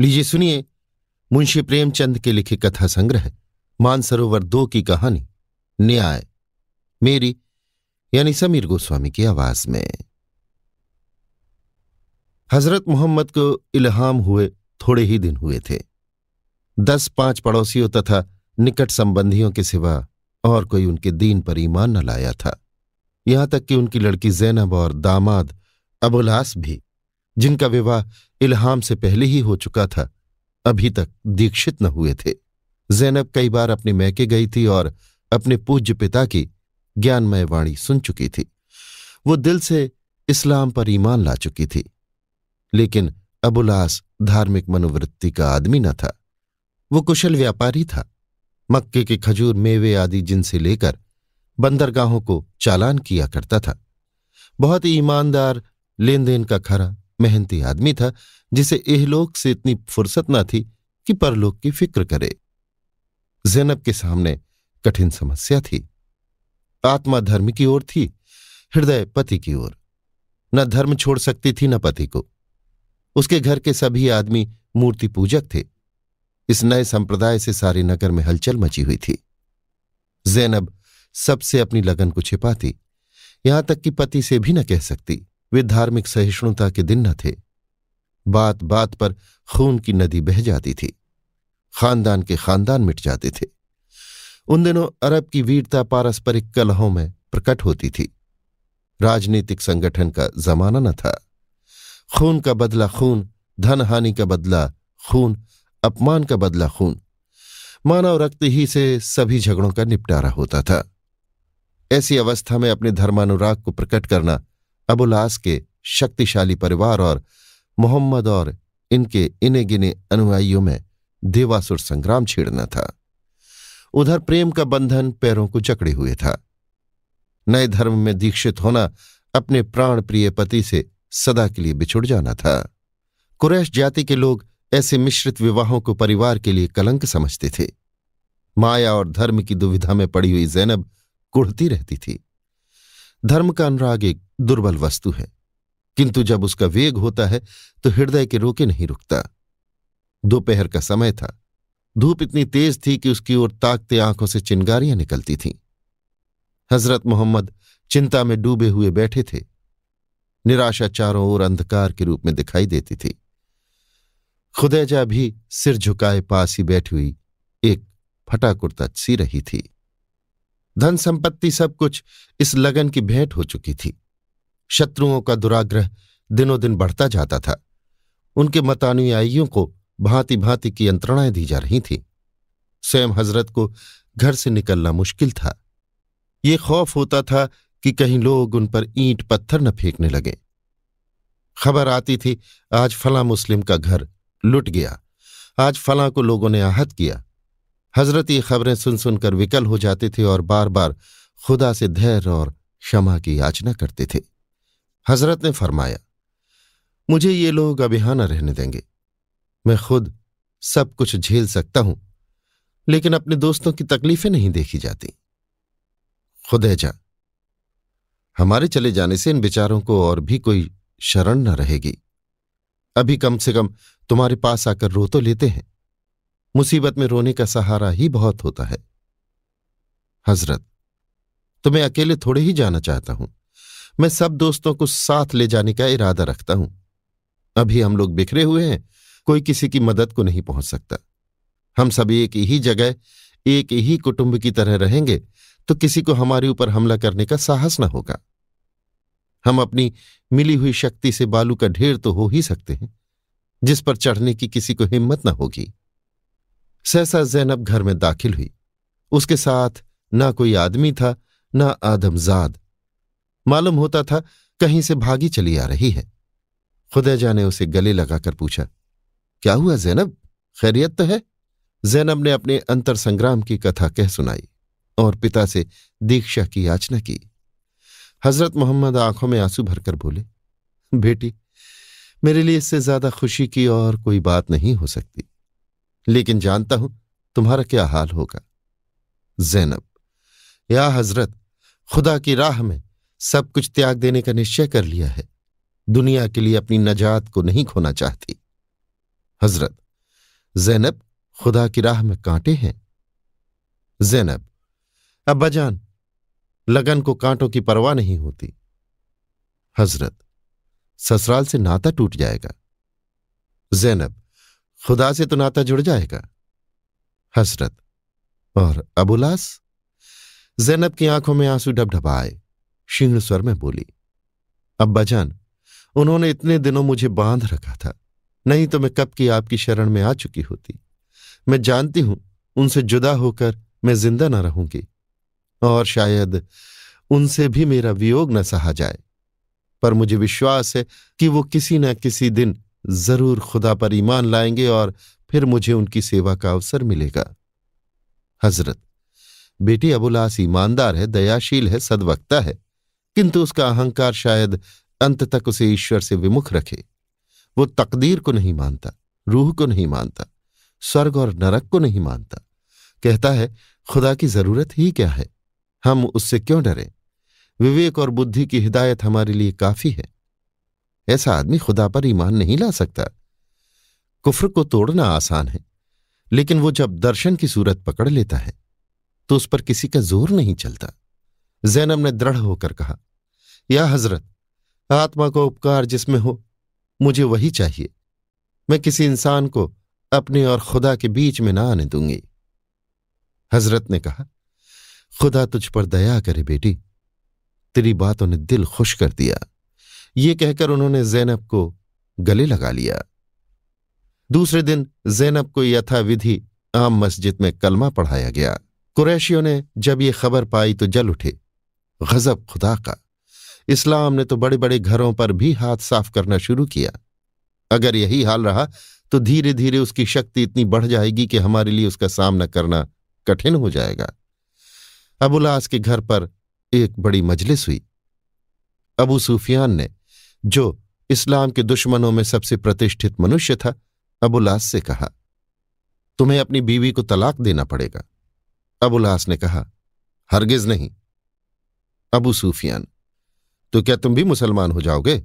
लीजिए, सुनिए। मुंशी प्रेमचंद के लिखे कथा संग्रह, मानसरोवर दो की कहानी, न्याय। मेरी, यानी समीर गोस्वामी की आवाज़ में। हज़रत मोहम्मद को इल्हाम हुए थोड़े ही दिन हुए थे। दस पाँच पड़ोसियों तथा निकट संबंधियों के सिवा और कोई उनके दीन पर ईमान न लाया था। यहाँ तक कि उनकी लड़की जैनब और दामाद अबुलास भी जिनका विवाह इल्हाम से पहले ही हो चुका था, अभी तक दीक्षित न हुए थे। जैनब कई बार अपने मैके गई थी और अपने पूज्य पिता की ज्ञानमय वाणी सुन चुकी थी। वो दिल से इस्लाम पर ईमान ला चुकी थी, लेकिन अबुलास धार्मिक मनोवृत्ति का आदमी न था। वो कुशल व्यापारी था। मक्के के खजूर मेवे आदि जिनसे लेकर बंदरगाहों को चालान किया करता था। बहुत ईमानदार लेन देन का खरा मेहनती आदमी था, जिसे एहलोक से इतनी फुर्सत न थी कि परलोक की फ़िक्र करे। जैनब के सामने कठिन समस्या थी। आत्मा धर्म की ओर थी, हृदय पति की ओर। न धर्म छोड़ सकती थी, न पति को। उसके घर के सभी आदमी मूर्ति पूजक थे। इस नए संप्रदाय से सारे नगर में हलचल मची हुई थी। जैनब सबसे अपनी लगन को छिपाती, यहाँ तक कि पति से भी न कह सकती। वे धार्मिक सहिष्णुता के दिन न थे। बात बात पर खून की नदी बह जाती थी। खानदान के खानदान मिट जाते थे। उन दिनों अरब की वीरता पारस्परिक कलहों में प्रकट होती थी। राजनीतिक संगठन का जमाना न था। खून का बदला खून धन हानि का बदला खून, अपमान का बदला खून। मानव रक्त ही से सभी झगड़ों का निपटारा होता था। ऐसी अवस्था में अपने धर्मानुराग को प्रकट करना अबुलास के शक्तिशाली परिवार और मोहम्मद और इनके इने गिने अनुयायियों में देवासुर संग्राम छेड़ना था। उधर प्रेम का बंधन पैरों को जकड़े हुए था। नए धर्म में दीक्षित होना अपने प्राण प्रिय पति से सदा के लिए बिछुड़ जाना था। कुरैश जाति के लोग ऐसे मिश्रित विवाहों को परिवार के लिए कलंक समझते थे। माया और धर्म की दुविधा में पड़ी हुई जैनब कुढ़ती रहती थी। धर्म का अनुराग एक दुर्बल वस्तु है। किंतु जब उसका वेग होता है तो हृदय के रोके नहीं रुकता। दोपहर का समय था। धूप इतनी तेज थी कि उसकी ओर ताकते आँखों से चिंगारियाँ निकलती थीं। हज़रत मोहम्मद चिंता में डूबे हुए बैठे थे। निराशा चारों ओर अंधकार के रूप में दिखाई देती थी। खुदैजा भी सिर झुकाए पास ही बैठी हुई एक फटा कुर्ता सी रही थी। धन संपत्ति सब कुछ इस लगन की भेंट हो चुकी थी। शत्रुओं का दुराग्रह दिनों दिन बढ़ता जाता था। उनके मतानुयायियों को भांति भांति की यंत्रणाएँ दी जा रही थीं। स्वयं हज़रत को घर से निकलना मुश्किल था। ये खौफ होता था कि कहीं लोग उन पर ईंट पत्थर न फेंकने लगे। खबर आती थी, आज फला मुस्लिम का घर लुट गया। आज फला को लोगों ने आहत किया। हज़रत ये खबरें सुन सुनकर विकल हो जाते थे और बार बार खुदा से धैर्य और क्षमा की याचना करते थे। हज़रत ने फरमाया, मुझे ये लोग अब यहाँ न रहने देंगे। मैं खुद सब कुछ झेल सकता हूँ, लेकिन अपने दोस्तों की तकलीफें नहीं देखी जाती। खुदैजा हमारे चले जाने से इन बेचारों को और भी कोई शरण न रहेगी। अभी कम से कम तुम्हारे पास आकर रो तो लेते हैं। मुसीबत में रोने का सहारा ही बहुत होता है। हज़रत, तुम्हें अकेले थोड़े ही जाना चाहता हूँ। मैं सब दोस्तों को साथ ले जाने का इरादा रखता हूँ। अभी हम लोग बिखरे हुए हैं, कोई किसी की मदद को नहीं पहुँच सकता। हम सब एक ही जगह, एक ही कुटुंब की तरह रहेंगे तो किसी को हमारे ऊपर हमला करने का साहस न होगा। हम अपनी मिली हुई शक्ति से बालू का ढेर तो हो ही सकते हैं, जिस पर चढ़ने की किसी को हिम्मत न होगी। सहसा जैनब घर में दाखिल हुई। उसके साथ ना कोई आदमी था, ना आदमजाद। मालूम होता था कहीं से भागी चली आ रही है। खुदैजा ने उसे गले लगाकर पूछा, क्या हुआ जैनब? खैरियत तो है? जैनब ने अपने अंतर संग्राम की कथा कह सुनाई और पिता से दीक्षा की याचना की। हज़रत मोहम्मद आँखों में आँसू भरकर बोले, बेटी, मेरे लिए इससे ज़्यादा खुशी की और कोई बात नहीं हो सकती। लेकिन जानता हूँ तुम्हारा क्या हाल होगा। जैनब, या हज़रत, खुदा की राह में सब कुछ त्याग देने का निश्चय कर लिया है। दुनिया के लिए अपनी नजात को नहीं खोना चाहती। हज़रत, जैनब, खुदा की राह में कांटे हैं। जैनब अब्बा जान लगन को कांटों की परवाह नहीं होती। हज़रत, ससुराल से नाता टूट जाएगा। जैनब खुदा से तो नाता जुड़ जाएगा। हसरत और अबुलास जैनब की आँखों में आँसू डबडबाए क्षीण स्वर में बोली अब्बाजान उन्होंने इतने दिनों मुझे बाँध रखा था। नहीं तो मैं कब की आपकी शरण में आ चुकी होती। मैं जानती हूँ, उनसे जुदा होकर मैं ज़िंदा न रहूँगी। और शायद उनसे भी मेरा वियोग न सहा जाए। पर मुझे विश्वास है कि वो किसी न किसी दिन ज़रूर खुदा पर ईमान लाएँगे और फिर मुझे उनकी सेवा का अवसर मिलेगा। हज़रत, बेटी अबुलास ईमानदार है, दयाशील है, सदवक्ता है, किंतु उसका अहंकार शायद अंत तक उसे ईश्वर से विमुख रखे। वो तकदीर को नहीं मानता, रूह को नहीं मानता, स्वर्ग और नरक को नहीं मानता। कहता है, खुदा की ज़रूरत ही क्या है? हम उससे क्यों डरें? विवेक और बुद्धि की हिदायत हमारे लिए काफ़ी है। ऐसा आदमी खुदा पर ईमान नहीं ला सकता। कुफ्र को तोड़ना आसान है, लेकिन वो जब दर्शन की सूरत पकड़ लेता है तो उस पर किसी का ज़ोर नहीं चलता। जैनब ने दृढ़ होकर कहा, या हज़रत, आत्मा को उपकार जिसमें हो, मुझे वही चाहिए। मैं किसी इंसान को अपने और खुदा के बीच में ना आने दूँगी। हज़रत ने कहा, खुदा तुझ पर दया करे बेटी, तेरी बातों ने दिल खुश कर दिया। ये कहकर उन्होंने जैनब को गले लगा लिया। दूसरे दिन जैनब को यथाविधि आम मस्जिद में कलमा पढ़ाया गया। कुरैशियों ने जब ये खबर पाई तो जल उठे। गजब खुदा का। इस्लाम ने तो बड़े बड़े घरों पर भी हाथ साफ़ करना शुरू किया। अगर यही हाल रहा तो धीरे धीरे उसकी शक्ति इतनी बढ़ जाएगी कि हमारे लिए उसका सामना करना कठिन हो जाएगा। अबुलास के घर पर एक बड़ी मजलिस हुई। अबू सुफियान ने जो इस्लाम के दुश्मनों में सबसे प्रतिष्ठित मनुष्य था अबुलास से कहा, तुम्हें अपनी बीवी को तलाक देना पड़ेगा। अबुलास ने कहा, हरगिज नहीं। अबू सूफियान तो क्या तुम भी मुसलमान हो जाओगे?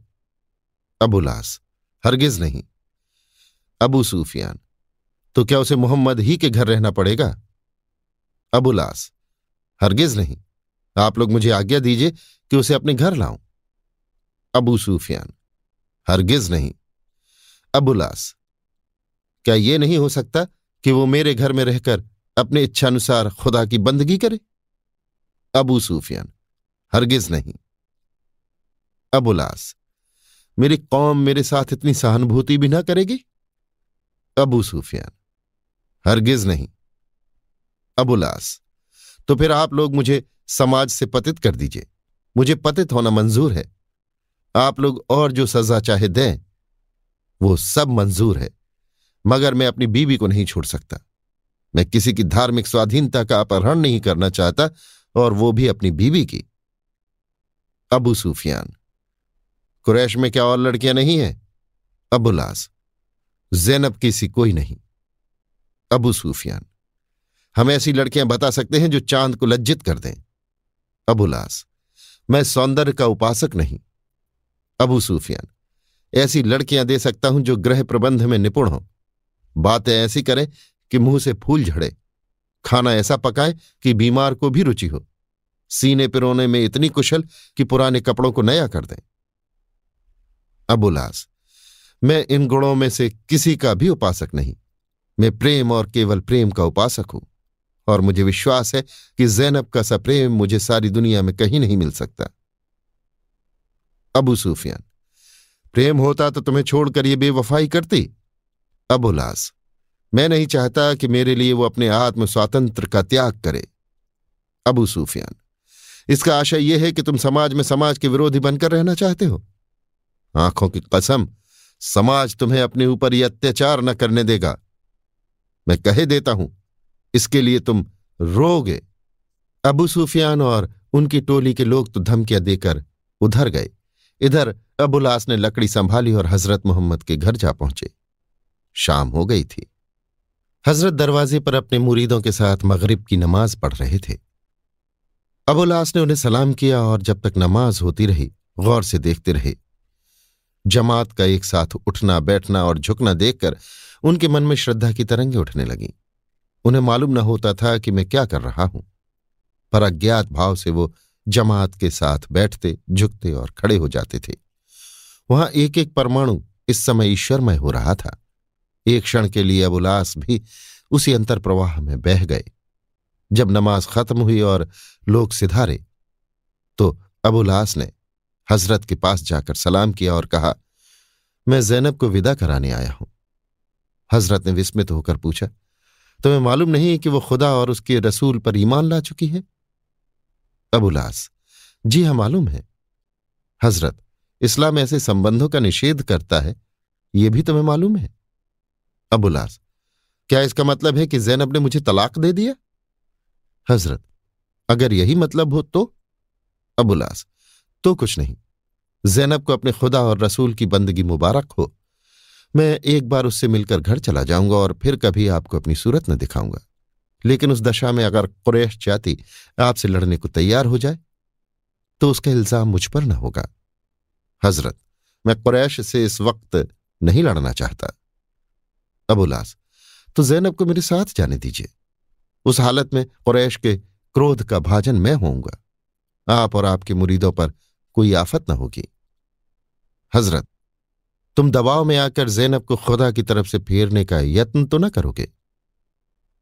अबुलास हरगिज नहीं। अबू सूफियान तो क्या उसे मोहम्मद ही के घर रहना पड़ेगा? अबुलास हरगिज नहीं। आप लोग मुझे आज्ञा दीजिए कि उसे अपने घर लाऊं। अबू सूफियान। हरगिज नहीं। अबुलास क्या यह नहीं हो सकता कि वो मेरे घर में रहकर अपने इच्छानुसार खुदा की बंदगी करे? अबू सूफियान, हरगिज नहीं। अबुलास मेरी कौम मेरे साथ इतनी सहानुभूति भी ना करेगी? अबू सूफियान, हरगिज नहीं। अबुलास तो फिर आप लोग मुझे समाज से पतित कर दीजिए। मुझे पतित होना मंजूर है। आप लोग और जो सजा चाहे दें, वो सब मंजूर है। मगर मैं अपनी बीवी को नहीं छोड़ सकता। मैं किसी की धार्मिक स्वाधीनता का अपहरण नहीं करना चाहता और वो भी अपनी बीवी की। अबू सूफियान, कुरैश में क्या और लड़कियाँ नहीं हैं? अबुलास जैनब किसी कोई नहीं। अबू सूफियान, हम ऐसी लड़कियाँ बता सकते हैं जो चाँद को लज्जित कर दें। अबुलास मैं सौंदर्य का उपासक नहीं। अबू सूफियान, ऐसी लड़कियाँ दे सकता हूँ जो ग्रह प्रबंध में निपुण हो। बातें ऐसी करें कि मुँह से फूल झड़े, खाना ऐसा पकाए कि बीमार को भी रुचि हो। सीने पिरोने में इतनी कुशल कि पुराने कपड़ों को नया कर दें। अबुलास मैं इन गुणों में से किसी का भी उपासक नहीं। मैं प्रेम और केवल प्रेम का उपासक हूँ, और मुझे विश्वास है कि जैनब का सा प्रेम मुझे सारी दुनिया में कहीं नहीं मिल सकता। अबू सूफियान। प्रेम होता तो तुम्हें छोड़कर ये बेवफाई करती? अबुलास मैं नहीं चाहता कि मेरे लिए वो अपने आत्म स्वातंत्र का त्याग करे। अबू सूफियान, इसका आशय यह है कि तुम समाज में समाज के विरोधी बनकर रहना चाहते हो। आँखों की कसम, समाज तुम्हें अपने ऊपर यह अत्याचार न करने देगा। मैं कहे देता हूँ, इसके लिए तुम रोगे। अबू सुफियान और उनकी टोली के लोग तो धमकियाँ देकर उधर गए। इधर अबुलास ने लकड़ी संभाली और हज़रत मोहम्मद के घर जा पहुँचे। शाम हो गई थी। हज़रत दरवाजे पर अपने मुरीदों के साथ मगरिब की नमाज़ पढ़ रहे थे। अबुलास ने उन्हें सलाम किया और जब तक नमाज़ होती रही, गौर से देखते रहे। जमात का एक साथ उठना, बैठना और झुकना देखकर उनके मन में श्रद्धा की तरंगे उठने लगीं। उन्हें मालूम न होता था कि मैं क्या कर रहा हूँ। पर अज्ञात भाव से वो जमात के साथ बैठते, झुकते और खड़े हो जाते थे। वहाँ एक एक परमाणु इस समय ईश्वरमय हो रहा था। एक क्षण के लिए अब अबुलास भी उसी अंतर प्रवाह में बह गए। जब नमाज़ खत्म हुई और लोग सिधारे तो अबुलास ने हज़रत के पास जाकर सलाम किया और कहा, मैं जैनब को विदा कराने आया हूँ। हज़रत ने विस्मित होकर पूछा, तुम्हें मालूम नहीं कि वो खुदा और उसके रसूल पर ईमान ला चुकी है? अबुलास जी हाँ मालूम है। हज़रत, इस्लाम ऐसे संबंधों का निषेध करता है, ये भी तुम्हें मालूम है? अबुलास क्या इसका मतलब है कि जैनब ने मुझे तलाक दे दिया? हज़रत, अगर यही मतलब हो तो? अबुलास तो कुछ नहीं। जैनब को अपने खुदा और रसूल की बंदगी मुबारक हो। मैं एक बार उससे मिलकर घर चला जाऊँगा और फिर कभी आपको अपनी सूरत न दिखाऊँगा। लेकिन उस दशा में अगर कुरैश जाति आपसे लड़ने को तैयार हो जाए तो उसका इल्ज़ाम मुझ पर न होगा। हज़रत, मैं कुरैश से इस वक्त नहीं लड़ना चाहता। अबुलास तो जैनब को मेरे साथ जाने दीजिए। उस हालत में कुरैश के क्रोध का भाजन मैं होऊँगा। आप और आपके मुरीदों पर कोई आफत न होगी। हज़रत, तुम दबाव में आकर जैनब को खुदा की तरफ़ से फेरने का यत्न तो न करोगे।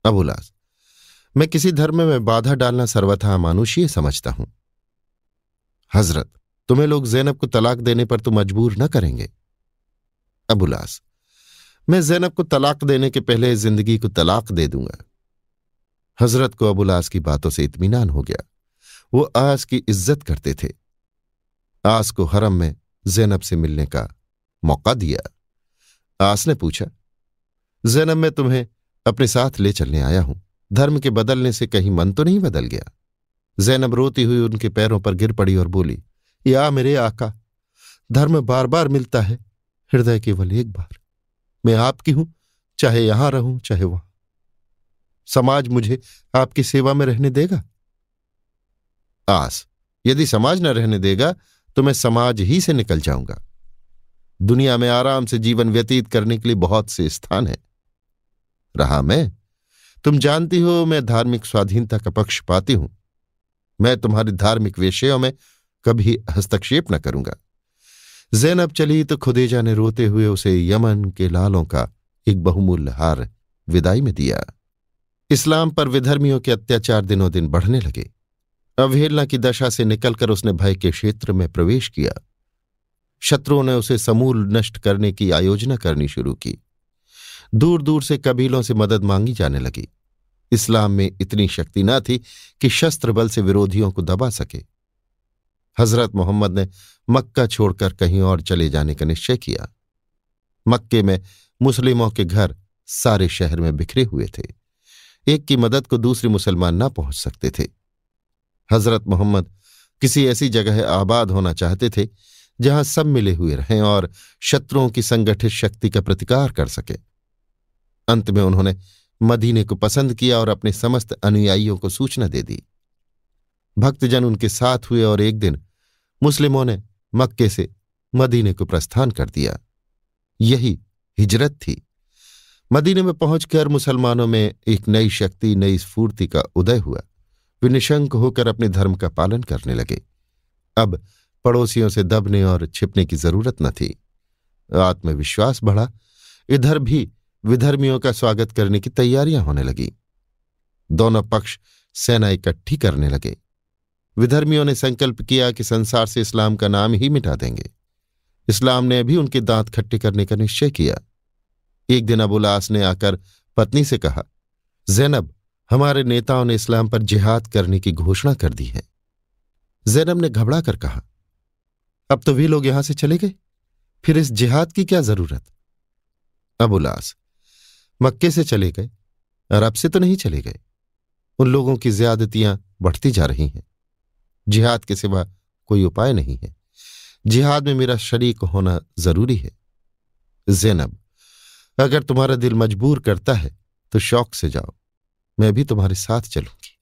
अबुलास मैं किसी धर्म में बाधा डालना सर्वथा अमानुषीय समझता हूँ। हज़रत, तुम्हें लोग जैनब को तलाक देने पर तो मजबूर न करेंगे। अबुलास मैं जैनब को तलाक देने के पहले ज़िंदगी को तलाक दे दूँगा। हज़रत को अबुलास की बातों से इत्मीनान हो गया। वो आस की इज़्ज़त करते थे। आस को हरम में जैनब से मिलने का मौका दिया। आस ने पूछा, जैनब, मैं तुम्हें अपने साथ ले चलने आया हूँ। धर्म के बदलने से कहीं मन तो नहीं बदल गया। जैनब रोती हुई उनके पैरों पर गिर पड़ी और बोली, या मेरे आका, धर्म बार बार मिलता है, हृदय केवल एक बार। मैं आपकी हूँ, चाहे यहाँ रहूँ, चाहे वहाँ। समाज मुझे आपकी सेवा में रहने देगा? आस, यदि समाज न रहने देगा तो मैं समाज ही से निकल जाऊँगा। दुनिया में आराम से जीवन व्यतीत करने के लिए बहुत से स्थान है। रहा मैं तुम जानती हो, मैं धार्मिक स्वाधीनता का पक्ष पाती हूँ। मैं तुम्हारी धार्मिक विषयों में कभी हस्तक्षेप न करूँगा। जैनब चली तो खुदेजा ने रोते हुए उसे यमन के लालों का एक बहुमूल्य हार विदाई में दिया। इस्लाम पर विधर्मियों के अत्याचार दिनों दिन बढ़ने लगे। अवहेलना की दशा से निकलकर उसने भय के क्षेत्र में प्रवेश किया। शत्रुओं ने उसे समूल नष्ट करने की आयोजना करनी शुरू की। दूर दूर से कबीलों से मदद मांगी जाने लगी। इस्लाम में इतनी शक्ति न थी कि शस्त्र बल से विरोधियों को दबा सके। हज़रत मोहम्मद ने मक्का छोड़कर कहीं और चले जाने का निश्चय किया। मक्के में मुस्लिमों के घर सारे शहर में बिखरे हुए थे। एक की मदद को दूसरे मुसलमान ना पहुँच सकते थे। हज़रत मोहम्मद किसी ऐसी जगह आबाद होना चाहते थे जहाँ सब मिले हुए रहें और शत्रुओं की संगठित शक्ति का प्रतिकार कर सके। अंत में उन्होंने मदीने को पसंद किया और अपने समस्त अनुयायियों को सूचना दे दी। भक्तजन उनके साथ हुए और एक दिन मुस्लिमों ने मक्के से मदीने को प्रस्थान कर दिया। यही हिजरत थी। मदीने में पहुंचकर मुसलमानों में एक नई शक्ति, नई स्फूर्ति का उदय हुआ। वे निशंक होकर अपने धर्म का पालन करने लगे। अब पड़ोसियों से दबने और छिपने की ज़रूरत न थी। आत्मविश्वास बढ़ा। इधर भी विधर्मियों का स्वागत करने की तैयारियाँ होने लगी। दोनों पक्ष सेना इकट्ठी करने लगे। विधर्मियों ने संकल्प किया कि संसार से इस्लाम का नाम ही मिटा देंगे। इस्लाम ने भी उनके दांत खट्टे करने का निश्चय किया। एक दिन अबुलास ने आकर पत्नी से कहा, जैनब, हमारे नेताओं ने इस्लाम पर जिहाद करने की घोषणा कर दी है। जैनब ने घबरा कर कहा, अब तो वे लोग यहाँ से चले गए। फिर इस जिहाद की क्या ज़रूरत? अबुलास मक्के से चले गए, अरब से तो नहीं चले गए। उन लोगों की ज्यादतियाँ बढ़ती जा रही हैं। जिहाद के सिवा कोई उपाय नहीं है। जिहाद में मेरा शरीक होना ज़रूरी है। जैनब, अगर तुम्हारा दिल मजबूर करता है तो शौक से जाओ। मैं भी तुम्हारे साथ चलूँगी।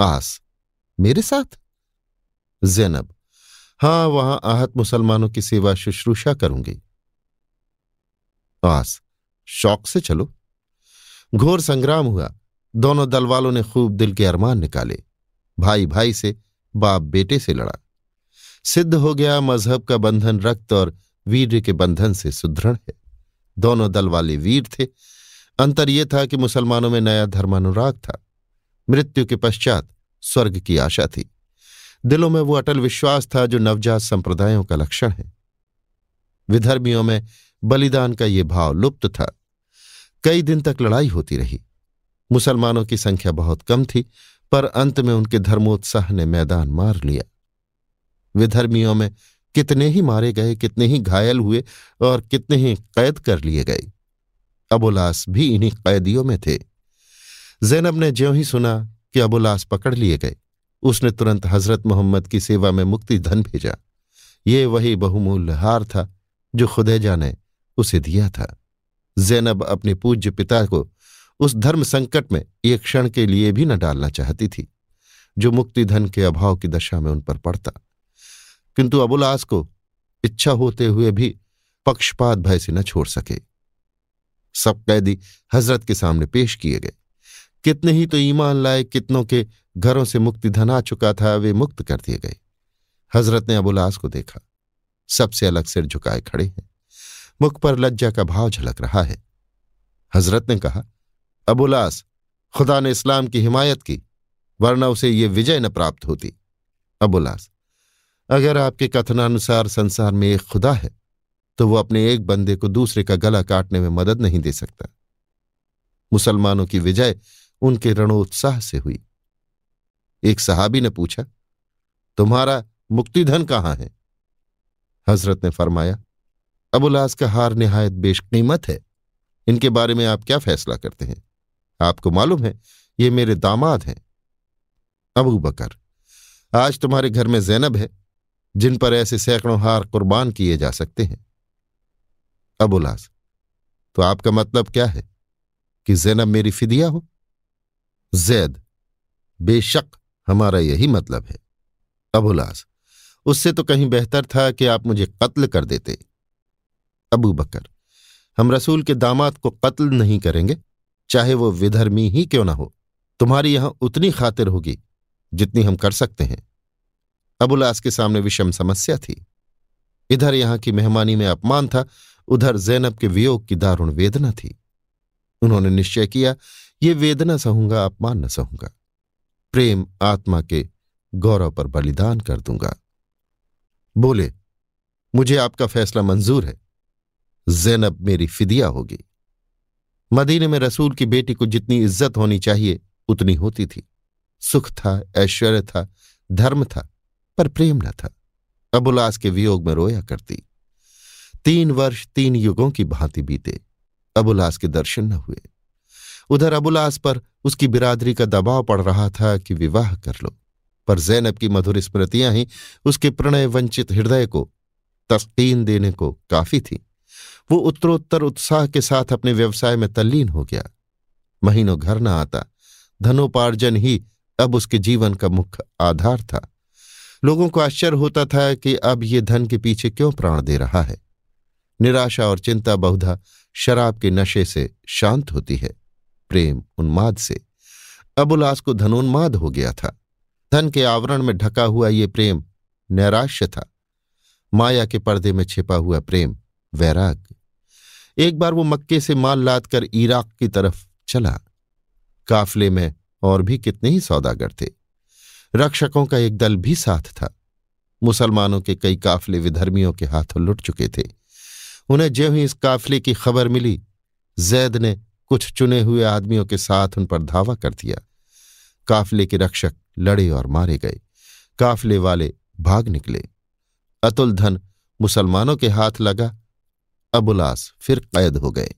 आस, मेरे साथ? जैनब, हाँ, वहाँ आहत मुसलमानों की सेवा शुश्रूषा करूँगी। आस शौक से चलो। घोर संग्राम हुआ। दोनों दल वालों ने खूब दिल के अरमान निकाले। भाई भाई से, बाप बेटे से लड़ा। सिद्ध हो गया मज़हब का बंधन रक्त और वीर के बंधन से सुदृढ़ है। दोनों दल वाले वीर थे। अंतर यह था कि मुसलमानों में नया धर्मानुराग था। मृत्यु के पश्चात स्वर्ग की आशा थी। दिलों में वो अटल विश्वास था जो नवजात संप्रदायों का लक्षण है। विधर्मियों में बलिदान का ये भाव लुप्त था। कई दिन तक लड़ाई होती रही। मुसलमानों की संख्या बहुत कम थी, पर अंत में उनके धर्मोत्साह ने मैदान मार लिया। विधर्मियों में कितने ही मारे गए, कितने ही घायल हुए और कितने ही कैद कर लिए गए। अबुलास भी इन्हीं कैदियों में थे। जैनब ने ज्यों ही सुना कि अबुलास पकड़ लिए गए, उसने तुरंत हज़रत मोहम्मद की सेवा में मुक्ति धन भेजा। ये वही बहुमूल्य हार था जो खुदेजा ने उसे दिया था। जैनब अपने पूज्य पिता को उस धर्म संकट में एक क्षण के लिए भी न डालना चाहती थी, जो मुक्ति धन के अभाव की दशा में उन पर पड़ता। किंतु अबुलास को इच्छा होते हुए भी पक्षपात भय से न छोड़ सके। सब कैदी हज़रत के सामने पेश किए गए। कितने ही तो ईमान लाए, कितनों के घरों से मुक्ति धन आ चुका था, वे मुक्त कर दिए गए। हज़रत ने अबुलास को देखा, सबसे अलग सिर झुकाए खड़े हैं। मुख पर लज्जा का भाव झलक रहा है। हज़रत ने कहा अबुलास खुदा ने इस्लाम की हिमायत की, वरना उसे ये विजय न प्राप्त होती। अबुलास अगर आपके कथनानुसार संसार में एक खुदा है तो वो अपने एक बंदे को दूसरे का गला काटने में मदद नहीं दे सकता। मुसलमानों की विजय उनके रणोत्साह से हुई। एक सहाबी ने पूछा, तुम्हारा मुक्तिधन कहाँ है? हज़रत ने फरमाया अबुलास का हार निहायत बेशकीमत है। इनके बारे में आप क्या फैसला करते हैं? आपको मालूम है, ये मेरे दामाद हैं। अबू बकर, आज तुम्हारे घर में जैनब है, जिन पर ऐसे सैकड़ों हार कुर्बान किए जा सकते हैं। अबुलास तो आपका मतलब क्या है कि जैनब मेरी फिदिया हो? जैद, बेशक हमारा यही मतलब है। अबुलास उससे तो कहीं बेहतर था कि आप मुझे कत्ल कर देते। अबू बकर हम रसूल के दामाद को कत्ल नहीं करेंगे, चाहे वो विधर्मी ही क्यों ना हो। तुम्हारी यहाँ उतनी खातिर होगी जितनी हम कर सकते हैं। अबुलास के सामने विषम समस्या थी। इधर यहाँ की मेहमानी में अपमान था, उधर जैनब के वियोग की दारुण वेदना थी। उन्होंने निश्चय किया, ये वेदना सहूँगा, अपमान न सहूँगा। प्रेम आत्मा के गौरव पर बलिदान कर दूँगा। बोले, मुझे आपका फैसला मंजूर है। जैनब मेरी फिदिया होगी। मदीने में रसूल की बेटी को जितनी इज़्ज़त होनी चाहिए, उतनी होती थी। सुख था, ऐश्वर्य था, धर्म था, पर प्रेम न था। अबुलास के वियोग में रोया करती। तीन वर्ष तीन युगों की भांति बीते। अबुलास के दर्शन न हुए। उधर अबुलास पर उसकी बिरादरी का दबाव पड़ रहा था कि विवाह कर लो। पर जैनब की मधुर स्मृतियाँ ही उसके प्रणय वंचित हृदय को तस्कीन देने को काफ़ी थी। वो उत्तरोत्तर उत्साह के साथ अपने व्यवसाय में तल्लीन हो गया। महीनों घर न आता। धनोपार्जन ही अब उसके जीवन का मुख्य आधार था। लोगों को आश्चर्य होता था कि अब ये धन के पीछे क्यों प्राण दे रहा है? निराशा और चिंता बहुधा शराब के नशे से शांत होती है, प्रेम उन्माद से। अब उलास को धनोन्माद हो गया था। धन के आवरण में ढका हुआ ये प्रेम नैराश्य था। माया के पर्दे में छिपा हुआ प्रेम वैराग। एक बार वो मक्के से माल लाद कर इराक की तरफ़ चला। काफले में और भी कितने ही सौदागर थे। रक्षकों का एक दल भी साथ था। मुसलमानों के कई काफले विधर्मियों के हाथों लुट चुके थे। उन्हें ज्यों ही इस काफले की खबर मिली, जैद ने कुछ चुने हुए आदमियों के साथ उन पर धावा कर दिया। काफले के रक्षक लड़े और मारे गए। काफले वाले भाग निकले। अतुल धन मुसलमानों के हाथ लगा अबुलास फिर कैद हो गए।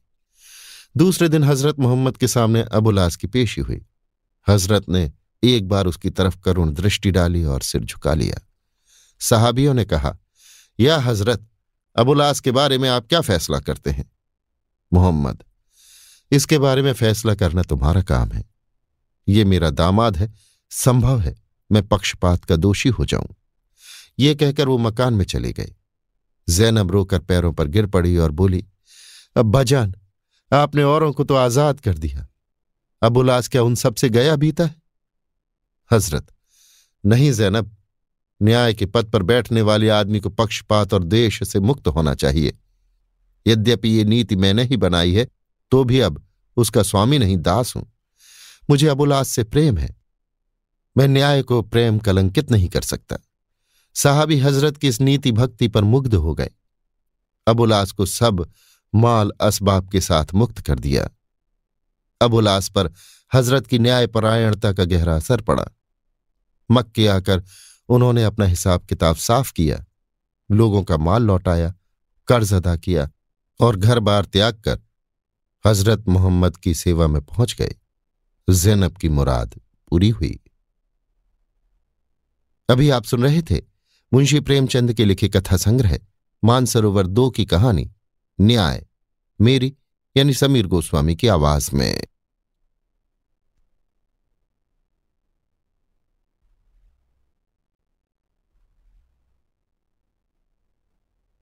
दूसरे दिन हज़रत मोहम्मद के सामने अबुलास की पेशी हुई। हज़रत ने एक बार उसकी तरफ़ करुण दृष्टि डाली और सिर झुका लिया। साहबियों ने कहा, या हज़रत अबुलास के बारे में आप क्या फैसला करते हैं? मोहम्मद, इसके बारे में फैसला करना तुम्हारा काम है। ये मेरा दामाद है, संभव है मैं पक्षपात का दोषी हो जाऊँ। ये कहकर वो मकान में चले गए। जैनब रोकर पैरों पर गिर पड़ी और बोली अब्बाजान आपने औरों को तो आज़ाद कर दिया। अब उलास क्या उन सबसे गया बीता है? हज़रत, नहीं जैनब, न्याय के पद पर बैठने वाले आदमी को पक्षपात और देश से मुक्त होना चाहिए। यद्यपि ये नीति मैंने ही बनाई है तो भी अब उसका स्वामी नहीं दास हूँ। मुझे अबुलास से प्रेम है। मैं न्याय को प्रेम कलंकित नहीं कर सकता। साहबी हज़रत की इस नीति भक्ति पर मुग्ध हो गए। अबुलास को सब माल असबाब के साथ मुक्त कर दिया। अबुलास पर हज़रत की न्यायपरायणता का गहरा असर पड़ा। मक्के आकर उन्होंने अपना हिसाब किताब साफ़ किया, लोगों का माल लौटाया, कर्ज अदा किया और घर बार त्याग कर हज़रत मोहम्मद की सेवा में पहुँच गए। जैनब की मुराद पूरी हुई। अभी आप सुन रहे थे मुंशी प्रेमचंद के लिखे कथा संग्रह, मानसरोवर दो की कहानी, न्याय, मेरी, यानी समीर गोस्वामी की आवाज़ में।